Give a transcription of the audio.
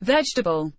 vegetable.